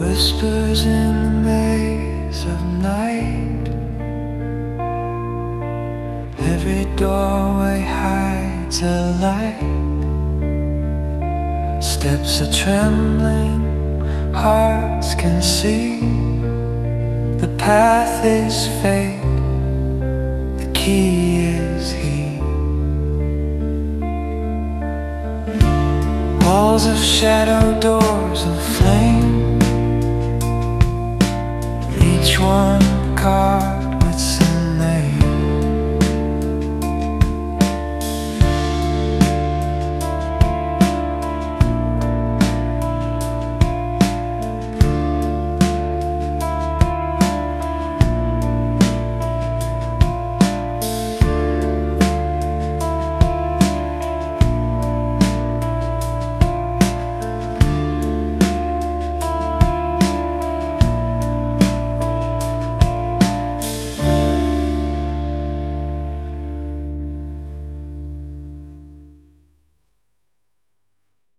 Whispers in the maze of night. Every doorway hides a light. Steps are trembling, hearts can see. The path is fate, the key is he. Walls of shadow, doors of flame one carved